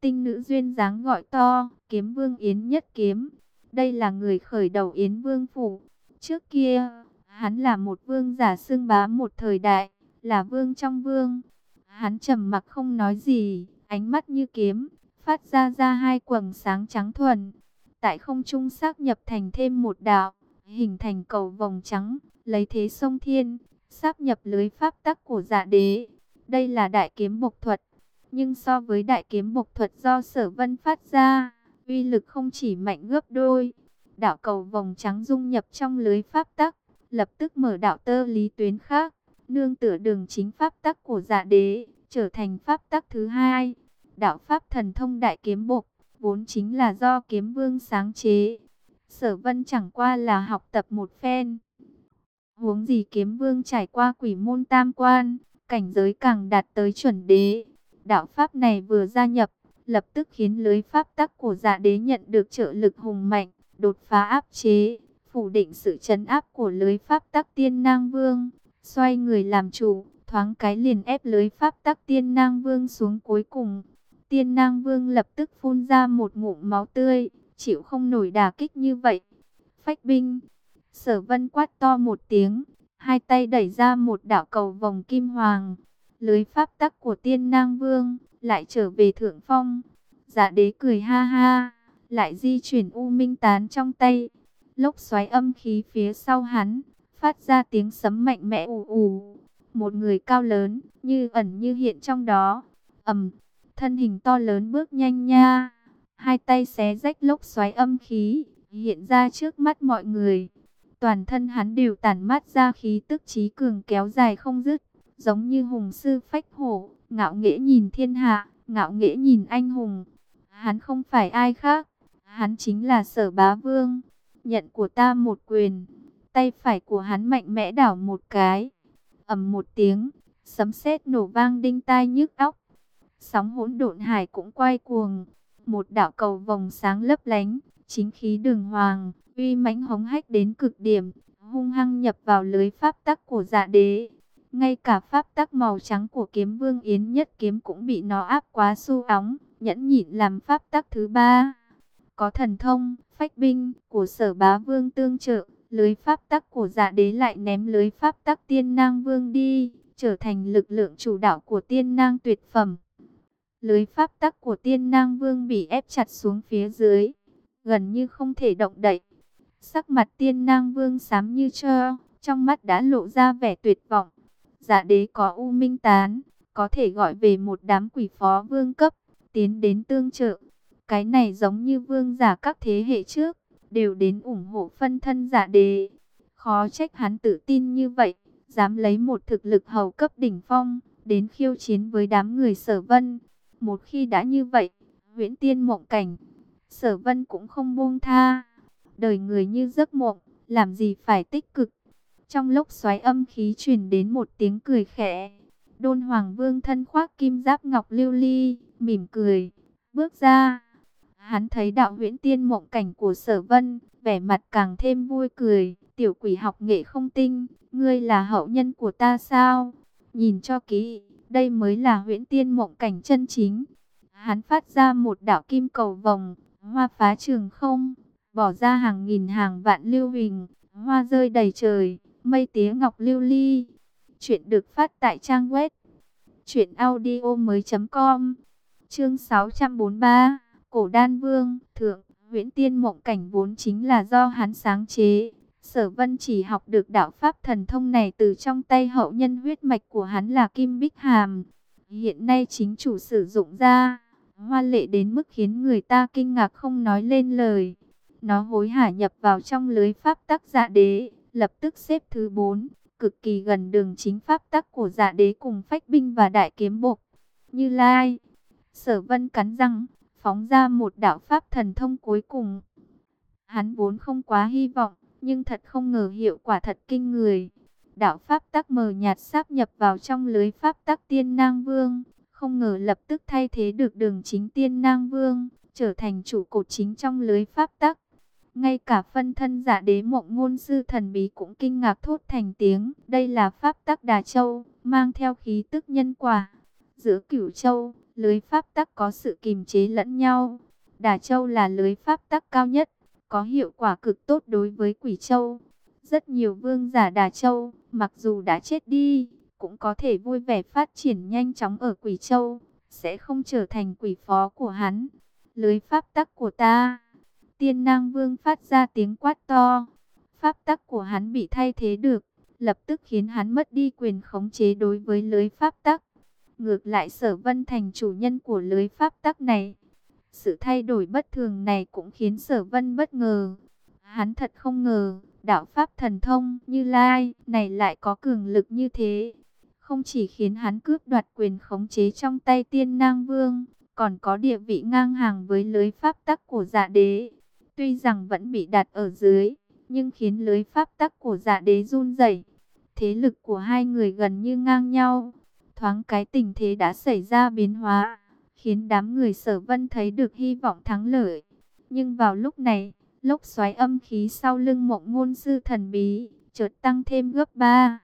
Tinh nữ duyên dáng gọi to, kiếm vương Yến nhất kiếm. Đây là người khởi đầu Yến vương phủ. Trước kia, hắn là một vương giả xưng bá một thời đại, là vương trong vương. Hắn trầm mặc không nói gì, ánh mắt như kiếm, phát ra ra hai quầng sáng trắng thuần. Tại không trung xác nhập thành thêm một đạo, hình thành cầu vòng trắng, lấy thế sông thiên, sáp nhập lưới pháp tắc của dạ đế. Đây là đại kiếm bộc thuật, nhưng so với đại kiếm bộc thuật do sở vân phát ra, uy lực không chỉ mạnh gấp đôi. Đạo cầu vòng trắng dung nhập trong lưới pháp tắc, lập tức mở đạo tơ lý tuyến khác, nương tựa đường chính pháp tắc của dạ đế, trở thành pháp tắc thứ hai. Đạo pháp thần thông đại kiếm bộc, vốn chính là do kiếm vương sáng chế. Sở vân chẳng qua là học tập một phen. Huống gì kiếm vương trải qua quỷ môn tam quan, cảnh giới càng đạt tới chuẩn đế. Đạo pháp này vừa gia nhập, lập tức khiến lưới pháp tắc của dạ đế nhận được trợ lực hùng mạnh, đột phá áp chế, phủ định sự chấn áp của lưới pháp tắc tiên nang vương. Xoay người làm chủ, thoáng cái liền ép lưới pháp tắc tiên nang vương xuống cuối cùng. Tiên nang vương lập tức phun ra một ngụm máu tươi, chịu không nổi đà kích như vậy. Phách binh, sở vân quát to một tiếng, hai tay đẩy ra một đạo cầu vòng kim hoàng. Lưới pháp tắc của tiên nang vương, lại trở về thượng phong. Giả đế cười ha ha, lại di chuyển u minh tán trong tay. Lốc xoáy âm khí phía sau hắn, phát ra tiếng sấm mạnh mẽ ù ù. Một người cao lớn, như ẩn như hiện trong đó. ầm, thân hình to lớn bước nhanh nha. Hai tay xé rách lốc xoáy âm khí, hiện ra trước mắt mọi người. Toàn thân hắn đều tản mát ra khí tức trí cường kéo dài không dứt, giống như hùng sư phách hổ, ngạo nghễ nhìn thiên hạ, ngạo nghễ nhìn anh hùng. Hắn không phải ai khác, hắn chính là sở bá vương. Nhận của ta một quyền, tay phải của hắn mạnh mẽ đảo một cái. ầm một tiếng, sấm sét nổ vang đinh tai nhức óc. Sóng hỗn độn hải cũng quay cuồng, một đạo cầu vòng sáng lấp lánh, chính khí đường hoàng, uy mãnh hống hách đến cực điểm, hung hăng nhập vào lưới pháp tắc của dạ đế. Ngay cả pháp tắc màu trắng của kiếm vương Yến nhất kiếm cũng bị nó áp quá su óng, nhẫn nhịn làm pháp tắc thứ ba. Có thần thông, phách binh của sở bá vương tương trợ, lưới pháp tắc của dạ đế lại ném lưới pháp tắc tiên nang vương đi, trở thành lực lượng chủ đạo của tiên nang tuyệt phẩm. Lưới pháp tắc của tiên nang vương bị ép chặt xuống phía dưới, gần như không thể động đậy. Sắc mặt tiên nang vương xám như cho trong mắt đã lộ ra vẻ tuyệt vọng. Giả đế có u minh tán, có thể gọi về một đám quỷ phó vương cấp, tiến đến tương trợ. Cái này giống như vương giả các thế hệ trước, đều đến ủng hộ phân thân giả đế. Khó trách hắn tự tin như vậy, dám lấy một thực lực hầu cấp đỉnh phong, đến khiêu chiến với đám người sở vân. Một khi đã như vậy, huyễn tiên mộng cảnh, sở vân cũng không buông tha. Đời người như giấc mộng, làm gì phải tích cực. Trong lốc xoáy âm khí truyền đến một tiếng cười khẽ. Đôn Hoàng Vương thân khoác kim giáp ngọc lưu ly, mỉm cười, bước ra. Hắn thấy đạo huyễn tiên mộng cảnh của sở vân, vẻ mặt càng thêm vui cười. Tiểu quỷ học nghệ không tinh, ngươi là hậu nhân của ta sao? Nhìn cho kỹ, đây mới là huyễn tiên mộng cảnh chân chính. Hắn phát ra một đạo kim cầu vòng, hoa phá trường không, bỏ ra hàng nghìn hàng vạn lưu hình, hoa rơi đầy trời, mây tía ngọc lưu ly. Chuyện được phát tại trang web truyệnaudiomoi.com. Chương 643, Cổ Đan Vương, thượng, Huyễn Tiên Mộng Cảnh vốn chính là do hắn sáng chế. Sở Vân chỉ học được đạo pháp thần thông này từ trong tay hậu nhân huyết mạch của hắn là Kim Bích Hàm. Hiện nay chính chủ sử dụng ra, hoa lệ đến mức khiến người ta kinh ngạc không nói lên lời. Nó hối hả nhập vào trong lưới pháp tắc dạ đế, lập tức xếp thứ 4, cực kỳ gần đường chính pháp tắc của giả đế cùng phách binh và đại kiếm bộc. Như Lai, sở vân cắn răng, phóng ra một đạo pháp thần thông cuối cùng. Hắn vốn không quá hy vọng, nhưng thật không ngờ hiệu quả thật kinh người. Đạo pháp tắc mờ nhạt sáp nhập vào trong lưới pháp tắc tiên nang vương, không ngờ lập tức thay thế được đường chính tiên nang vương, trở thành chủ cột chính trong lưới pháp tắc. Ngay cả phân thân giả đế mộng ngôn sư thần bí cũng kinh ngạc thốt thành tiếng. Đây là pháp tắc Đà Châu, mang theo khí tức nhân quả. Giữa cửu châu, lưới pháp tắc có sự kìm chế lẫn nhau. Đà Châu là lưới pháp tắc cao nhất, có hiệu quả cực tốt đối với quỷ châu. Rất nhiều vương giả Đà Châu, mặc dù đã chết đi, cũng có thể vui vẻ phát triển nhanh chóng ở quỷ châu, sẽ không trở thành quỷ phó của hắn. Lưới pháp tắc của ta Tiên Nang Vương phát ra tiếng quát to. Pháp tắc của hắn bị thay thế được, lập tức khiến hắn mất đi quyền khống chế đối với lưới pháp tắc. Ngược lại Sở Vân thành chủ nhân của lưới pháp tắc này. Sự thay đổi bất thường này cũng khiến Sở Vân bất ngờ. Hắn thật không ngờ, đạo pháp thần thông như Lai này lại có cường lực như thế. Không chỉ khiến hắn cướp đoạt quyền khống chế trong tay Tiên Nang Vương, còn có địa vị ngang hàng với lưới pháp tắc của Dạ Đế. Tuy rằng vẫn bị đặt ở dưới, nhưng khiến lưới pháp tắc của giả đế run rẩy. Thế lực của hai người gần như ngang nhau. Thoáng cái tình thế đã xảy ra biến hóa, khiến đám người sở vân thấy được hy vọng thắng lợi. Nhưng vào lúc này, lốc xoáy âm khí sau lưng mộng ngôn sư thần bí, chợt tăng thêm gấp ba.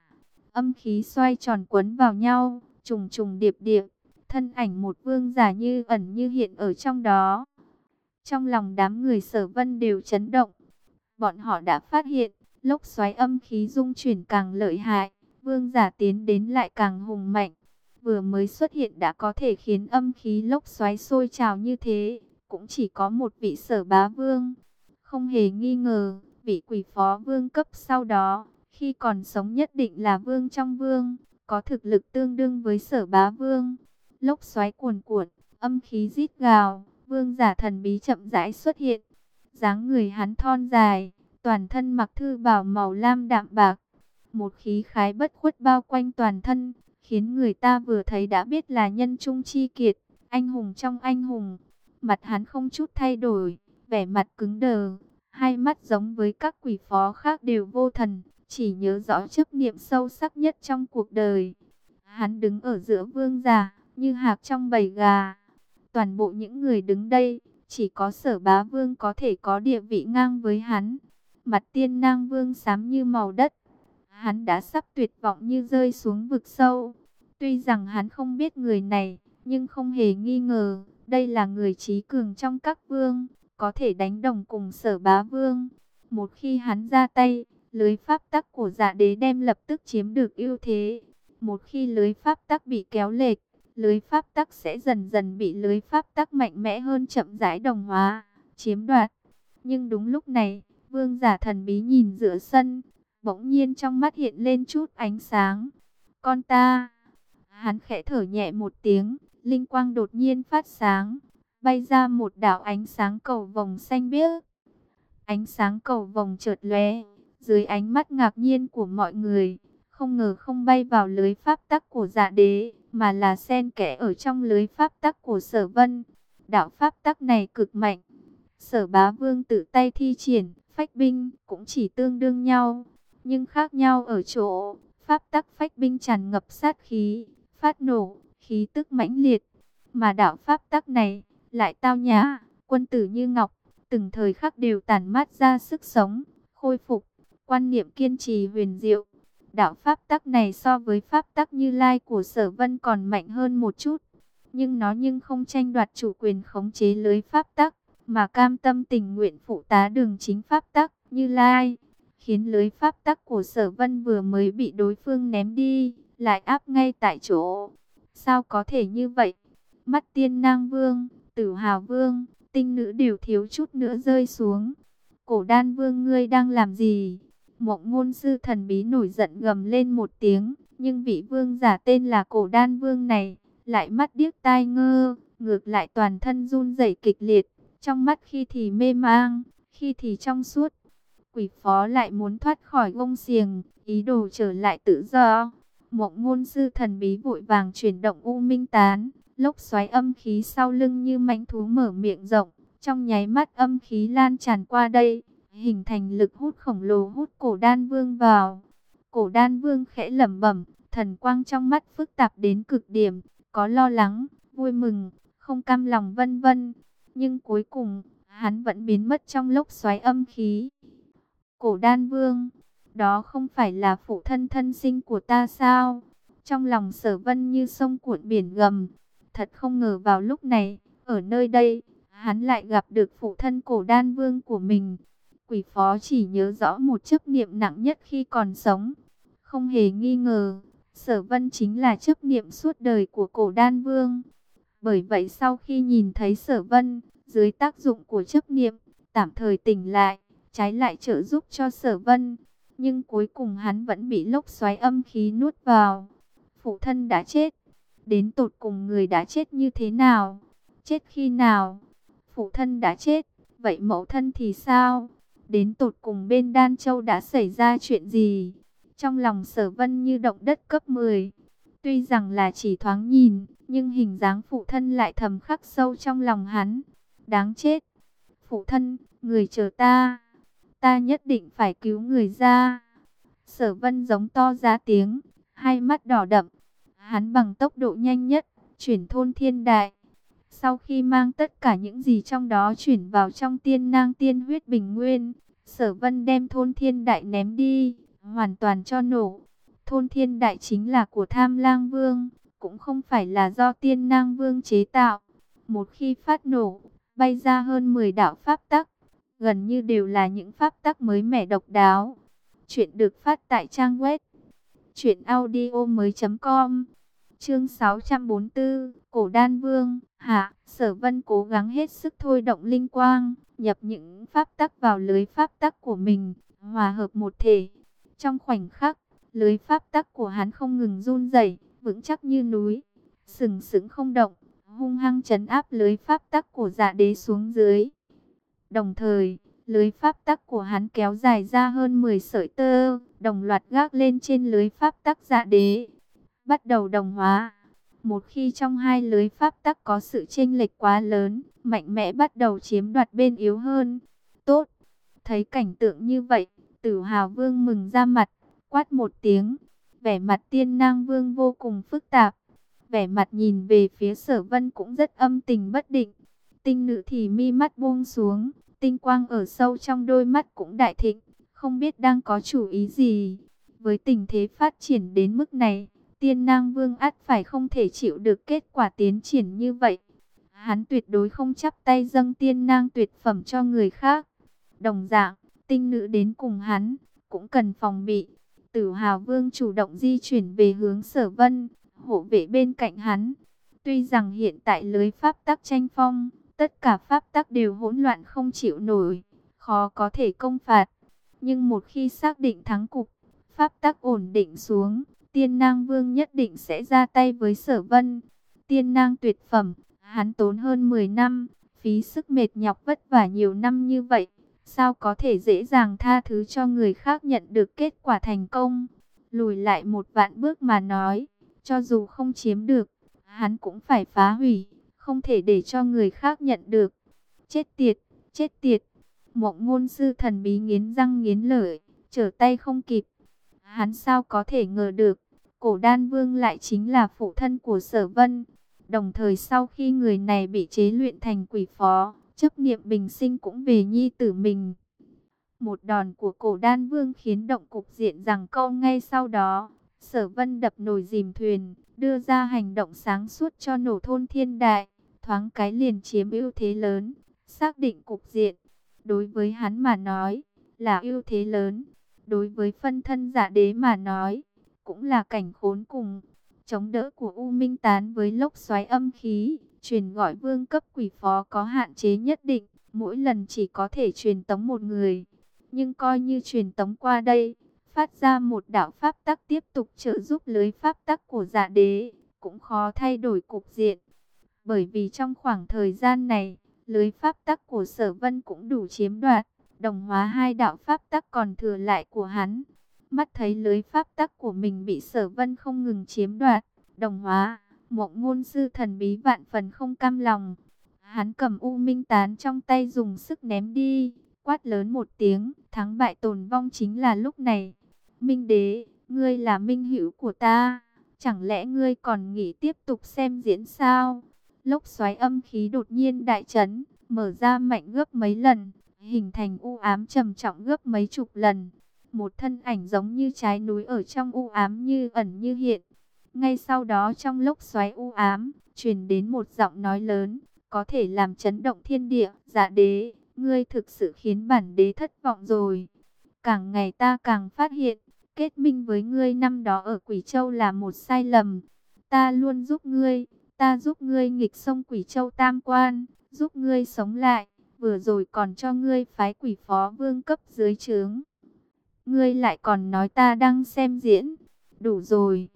Âm khí xoay tròn quấn vào nhau, trùng trùng điệp điệp, thân ảnh một vương giả như ẩn như hiện ở trong đó. Trong lòng đám người sở vân đều chấn động. Bọn họ đã phát hiện, lốc xoáy âm khí dung chuyển càng lợi hại, vương giả tiến đến lại càng hùng mạnh. Vừa mới xuất hiện đã có thể khiến âm khí lốc xoáy sôi trào như thế, cũng chỉ có một vị sở bá vương. Không hề nghi ngờ, vị quỷ phó vương cấp sau đó, khi còn sống nhất định là vương trong vương, có thực lực tương đương với sở bá vương. Lốc xoáy cuồn cuộn, âm khí rít gào, Vương giả thần bí chậm rãi xuất hiện. dáng người hắn thon dài, toàn thân mặc thư bào màu lam đạm bạc. Một khí khái bất khuất bao quanh toàn thân, khiến người ta vừa thấy đã biết là nhân trung chi kiệt, anh hùng trong anh hùng. Mặt hắn không chút thay đổi, vẻ mặt cứng đờ, hai mắt giống với các quỷ phó khác đều vô thần, chỉ nhớ rõ chấp niệm sâu sắc nhất trong cuộc đời. Hắn đứng ở giữa vương giả, như hạc trong bầy gà Toàn bộ những người đứng đây, chỉ có sở bá vương có thể có địa vị ngang với hắn. Mặt tiên nang vương xám như màu đất. Hắn đã sắp tuyệt vọng như rơi xuống vực sâu. Tuy rằng hắn không biết người này, nhưng không hề nghi ngờ, đây là người trí cường trong các vương, có thể đánh đồng cùng sở bá vương. Một khi hắn ra tay, lưới pháp tắc của dạ đế đem lập tức chiếm được ưu thế. Một khi lưới pháp tắc bị kéo lệch, lưới pháp tắc sẽ dần dần bị lưới pháp tắc mạnh mẽ hơn chậm rãi đồng hóa, chiếm đoạt. Nhưng đúng lúc này, vương giả thần bí nhìn giữa sân, bỗng nhiên trong mắt hiện lên chút ánh sáng. Con ta, hắn khẽ thở nhẹ một tiếng, linh quang đột nhiên phát sáng, bay ra một đạo ánh sáng cầu vòng xanh biếc. Ánh sáng cầu vòng chợt lóe, dưới ánh mắt ngạc nhiên của mọi người, không ngờ không bay vào lưới pháp tắc của dạ đế, mà là sen kẽ ở trong lưới pháp tắc của sở vân. Đạo pháp tắc này cực mạnh. Sở bá vương tự tay thi triển, phách binh cũng chỉ tương đương nhau, nhưng khác nhau ở chỗ, pháp tắc phách binh tràn ngập sát khí, phát nổ, khí tức mãnh liệt, mà đạo pháp tắc này lại tao nhã, quân tử như ngọc, từng thời khắc đều tản mát ra sức sống, khôi phục, quan niệm kiên trì huyền diệu. Đạo pháp tắc này so với pháp tắc như lai của sở vân còn mạnh hơn một chút, nhưng nó nhưng không tranh đoạt chủ quyền khống chế lưới pháp tắc, mà cam tâm tình nguyện phụ tá đường chính pháp tắc như lai, khiến lưới pháp tắc của sở vân vừa mới bị đối phương ném đi, lại áp ngay tại chỗ. Sao có thể như vậy? Mắt tiên nang vương, tử hào vương, tinh nữ đều thiếu chút nữa rơi xuống. Cổ đan vương ngươi đang làm gì? Mộng ngôn sư thần bí nổi giận gầm lên một tiếng, nhưng vị vương giả tên là cổ đan vương này, lại mắt điếc tai ngơ, ngược lại toàn thân run rẩy kịch liệt, trong mắt khi thì mê mang, khi thì trong suốt. Quỷ phó lại muốn thoát khỏi gông xiềng, ý đồ trở lại tự do. Mộng ngôn sư thần bí vội vàng chuyển động u minh tán, lốc xoáy âm khí sau lưng như mãnh thú mở miệng rộng, trong nháy mắt âm khí lan tràn qua đây, hình thành lực hút khổng lồ hút cổ đan vương vào. Cổ đan vương khẽ lẩm bẩm, thần quang trong mắt phức tạp đến cực điểm, có lo lắng, vui mừng, không cam lòng vân vân. Nhưng cuối cùng, hắn vẫn biến mất trong lốc xoáy âm khí. Cổ đan vương, đó không phải là phụ thân thân sinh của ta sao? Trong lòng sở vân như sông cuộn biển gầm. Thật không ngờ vào lúc này, ở nơi đây, hắn lại gặp được phụ thân cổ đan vương của mình. Quỷ phó chỉ nhớ rõ một chấp niệm nặng nhất khi còn sống. Không hề nghi ngờ, sở vân chính là chấp niệm suốt đời của cổ đan vương. Bởi vậy sau khi nhìn thấy sở vân, dưới tác dụng của chấp niệm, tạm thời tỉnh lại, trái lại trợ giúp cho sở vân. Nhưng cuối cùng hắn vẫn bị lốc xoáy âm khí nuốt vào. Phụ thân đã chết. Đến tột cùng người đã chết như thế nào? Chết khi nào? Phụ thân đã chết. Vậy mẫu thân thì sao? Đến tột cùng bên Đan Châu đã xảy ra chuyện gì? Trong lòng sở vân như động đất cấp 10. Tuy rằng là chỉ thoáng nhìn, nhưng hình dáng phụ thân lại thầm khắc sâu trong lòng hắn. Đáng chết! Phụ thân, người chờ ta! Ta nhất định phải cứu người ra! Sở vân giống to ra tiếng, hai mắt đỏ đậm. Hắn bằng tốc độ nhanh nhất, chuyển thôn thiên đại. Sau khi mang tất cả những gì trong đó chuyển vào trong tiên nang tiên huyết bình nguyên, sở vân đem thôn thiên đại ném đi, hoàn toàn cho nổ. Thôn thiên đại chính là của tham lang vương, cũng không phải là do tiên nang vương chế tạo. Một khi phát nổ, bay ra hơn 10 đạo pháp tắc, gần như đều là những pháp tắc mới mẻ độc đáo. Chuyện được phát tại trang web truyệnaudiomoi.com. Chương 644, Cổ Đan Vương, hạ, Sở Vân cố gắng hết sức thôi động linh quang, nhập những pháp tắc vào lưới pháp tắc của mình, hòa hợp một thể. Trong khoảnh khắc, lưới pháp tắc của hắn không ngừng run rẩy, vững chắc như núi, sừng sững không động, hung hăng chấn áp lưới pháp tắc của Dạ Đế xuống dưới. Đồng thời, lưới pháp tắc của hắn kéo dài ra hơn 10 sợi tơ, đồng loạt gác lên trên lưới pháp tắc Dạ Đế, bắt đầu đồng hóa. Một khi trong hai lưới pháp tắc có sự chênh lệch quá lớn, mạnh mẽ bắt đầu chiếm đoạt bên yếu hơn. Tốt, thấy cảnh tượng như vậy, tử hào vương mừng ra mặt, quát một tiếng. Vẻ mặt tiên nang vương vô cùng phức tạp. Vẻ mặt nhìn về phía sở vân cũng rất âm tình bất định. Tinh nữ thì mi mắt buông xuống, tinh quang ở sâu trong đôi mắt cũng đại thịnh, không biết đang có chủ ý gì. Với tình thế phát triển đến mức này, tiên nang vương ắt phải không thể chịu được kết quả tiến triển như vậy. Hắn tuyệt đối không chấp tay dâng tiên nang tuyệt phẩm cho người khác. Đồng dạng, tinh nữ đến cùng hắn, cũng cần phòng bị. Tử Hào Vương chủ động di chuyển về hướng sở vân, hộ vệ bên cạnh hắn. Tuy rằng hiện tại lưới pháp tắc tranh phong, tất cả pháp tắc đều hỗn loạn không chịu nổi, khó có thể công phạt. Nhưng một khi xác định thắng cục, pháp tắc ổn định xuống, tiên nang vương nhất định sẽ ra tay với sở vân. Tiên nang tuyệt phẩm, hắn tốn hơn 10 năm, phí sức mệt nhọc vất vả nhiều năm như vậy. Sao có thể dễ dàng tha thứ cho người khác nhận được kết quả thành công? Lùi lại một vạn bước mà nói, cho dù không chiếm được, hắn cũng phải phá hủy, không thể để cho người khác nhận được. Chết tiệt, chết tiệt. Mộng ngôn sư thần bí nghiến răng nghiến lợi, trở tay không kịp. Hắn sao có thể ngờ được, cổ đan vương lại chính là phụ thân của sở vân. Đồng thời sau khi người này bị chế luyện thành quỷ phó, chấp niệm bình sinh cũng về nhi tử mình. Một đòn của cổ đan vương khiến động cục diện rằng câu ngay sau đó. Sở vân đập nồi dìm thuyền, đưa ra hành động sáng suốt cho nổ thôn thiên đại. Thoáng cái liền chiếm ưu thế lớn, xác định cục diện. Đối với hắn mà nói, là ưu thế lớn. Đối với phân thân giả đế mà nói, cũng là cảnh khốn cùng. Chống đỡ của U Minh Tán với lốc xoáy âm khí, truyền gọi vương cấp quỷ phó có hạn chế nhất định, mỗi lần chỉ có thể truyền tống một người. Nhưng coi như truyền tống qua đây, phát ra một đạo pháp tắc tiếp tục trợ giúp lưới pháp tắc của dạ đế, cũng khó thay đổi cục diện. Bởi vì trong khoảng thời gian này, lưới pháp tắc của sở vân cũng đủ chiếm đoạt, đồng hóa hai đạo pháp tắc còn thừa lại của hắn. Mắt thấy lưới pháp tắc của mình bị sở vân không ngừng chiếm đoạt, đồng hóa, mộng ngôn sư thần bí vạn phần không cam lòng. Hắn cầm u minh tán trong tay dùng sức ném đi, quát lớn một tiếng, thắng bại tồn vong chính là lúc này. Minh đế, ngươi là minh hữu của ta, chẳng lẽ ngươi còn nghĩ tiếp tục xem diễn sao? Lốc xoáy âm khí đột nhiên đại chấn, mở ra mạnh gấp mấy lần, hình thành u ám trầm trọng gấp mấy chục lần. Một thân ảnh giống như trái núi ở trong u ám như ẩn như hiện. Ngay sau đó trong lốc xoáy u ám, truyền đến một giọng nói lớn, có thể làm chấn động thiên địa, dạ đế, ngươi thực sự khiến bản đế thất vọng rồi. Càng ngày ta càng phát hiện, kết minh với ngươi năm đó ở Quỷ Châu là một sai lầm. Ta luôn giúp ngươi, ta giúp ngươi nghịch sông Quỷ Châu tam quan, giúp ngươi sống lại, vừa rồi còn cho ngươi phái quỷ phó vương cấp dưới trướng. Ngươi lại còn nói ta đang xem diễn, đủ rồi,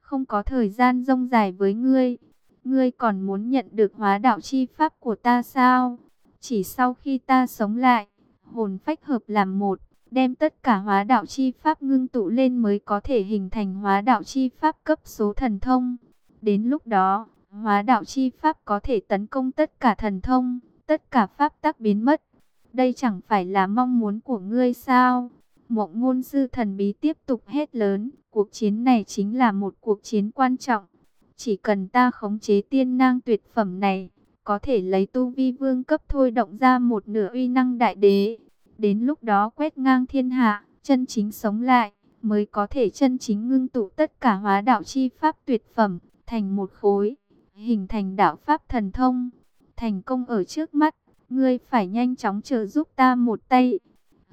không có thời gian rông dài với ngươi. Ngươi còn muốn nhận được hóa đạo chi pháp của ta sao? Chỉ sau khi ta sống lại, hồn phách hợp làm một, đem tất cả hóa đạo chi pháp ngưng tụ lên mới có thể hình thành hóa đạo chi pháp cấp số thần thông. Đến lúc đó, hóa đạo chi pháp có thể tấn công tất cả thần thông, tất cả pháp tắc biến mất. Đây chẳng phải là mong muốn của ngươi sao? Mộng ngôn sư thần bí tiếp tục hết lớn, cuộc chiến này chính là một cuộc chiến quan trọng. Chỉ cần ta khống chế tiên năng tuyệt phẩm này, có thể lấy tu vi vương cấp thôi động ra một nửa uy năng đại đế. Đến lúc đó quét ngang thiên hạ, chân chính sống lại, mới có thể chân chính ngưng tụ tất cả hóa đạo chi pháp tuyệt phẩm, thành một khối, hình thành đạo pháp thần thông. Thành công ở trước mắt, ngươi phải nhanh chóng trợ giúp ta một tay.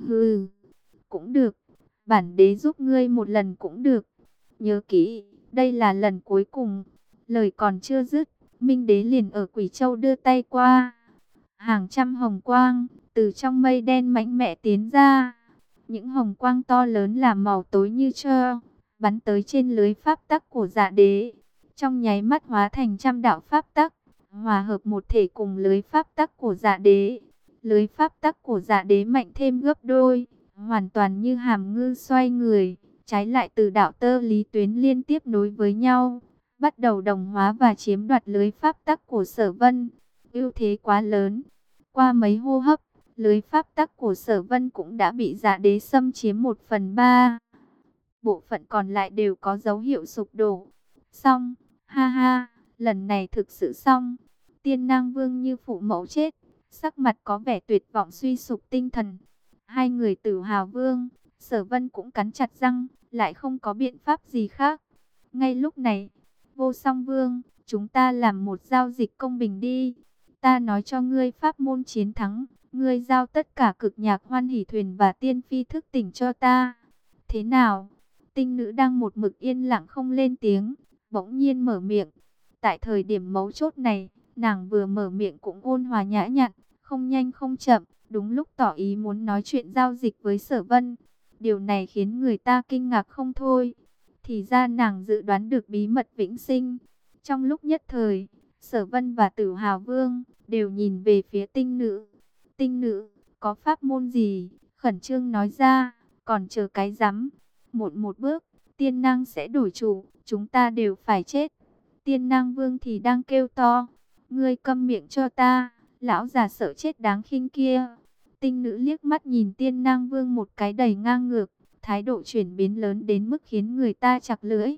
Hừ, cũng được, bản đế giúp ngươi một lần cũng được. Nhớ kỹ, đây là lần cuối cùng. Lời còn chưa dứt, Minh đế liền ở Quỷ Châu đưa tay qua. Hàng trăm hồng quang, từ trong mây đen mạnh mẽ tiến ra. Những hồng quang to lớn làm màu tối như trơ, bắn tới trên lưới pháp tắc của dạ đế. Trong nháy mắt hóa thành trăm đạo pháp tắc, hòa hợp một thể cùng lưới pháp tắc của dạ đế. Lưới pháp tắc của dạ đế mạnh thêm gấp đôi, hoàn toàn như hàm ngư xoay người, trái lại từ đạo tơ lý tuyến liên tiếp nối với nhau, bắt đầu đồng hóa và chiếm đoạt lưới pháp tắc của sở vân. ưu thế quá lớn. Qua mấy hô hấp, lưới pháp tắc của sở vân cũng đã bị dạ đế xâm chiếm một phần ba. Bộ phận còn lại đều có dấu hiệu sụp đổ. Xong, ha ha, lần này thực sự xong. Tiên năng vương như phụ mẫu chết, sắc mặt có vẻ tuyệt vọng suy sụp tinh thần. Hai người tử hào vương, sở vân cũng cắn chặt răng, lại không có biện pháp gì khác. Ngay lúc này, vô song vương, chúng ta làm một giao dịch công bình đi. Ta nói cho ngươi pháp môn chiến thắng, ngươi giao tất cả cực nhạc hoan hỷ thuyền và tiên phi thức tỉnh cho ta. Thế nào? Tinh nữ đang một mực yên lặng không lên tiếng, bỗng nhiên mở miệng. Tại thời điểm mấu chốt này, nàng vừa mở miệng cũng ôn hòa nhã nhặn, không nhanh không chậm, đúng lúc tỏ ý muốn nói chuyện giao dịch với sở vân. Điều này khiến người ta kinh ngạc không thôi. Thì ra nàng dự đoán được bí mật vĩnh sinh. Trong lúc nhất thời, sở vân và tử hào vương đều nhìn về phía tinh nữ. Tinh nữ, có pháp môn gì? Khẩn trương nói ra, còn chờ cái rắm. Một một bước, tiên năng sẽ đổi chủ, chúng ta đều phải chết. Tiên năng vương thì đang kêu to, ngươi câm miệng cho ta, lão già sợ chết đáng khinh kia. Tinh nữ liếc mắt nhìn tiên nang vương một cái đầy ngang ngược, thái độ chuyển biến lớn đến mức khiến người ta chặt lưỡi.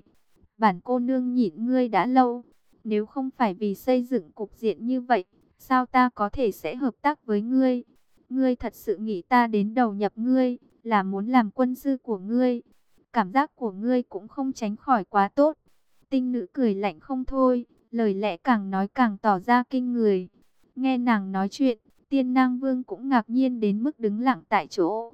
Bản cô nương nhịn ngươi đã lâu, nếu không phải vì xây dựng cục diện như vậy, Sao ta có thể sẽ hợp tác với ngươi? Ngươi thật sự nghĩ ta đến đầu nhập ngươi, là muốn làm quân sư của ngươi. Cảm giác của ngươi cũng không tránh khỏi quá tốt. Tinh nữ cười lạnh không thôi, lời lẽ càng nói càng tỏ ra kinh người. Nghe nàng nói chuyện, tiên nang vương cũng ngạc nhiên đến mức đứng lặng tại chỗ.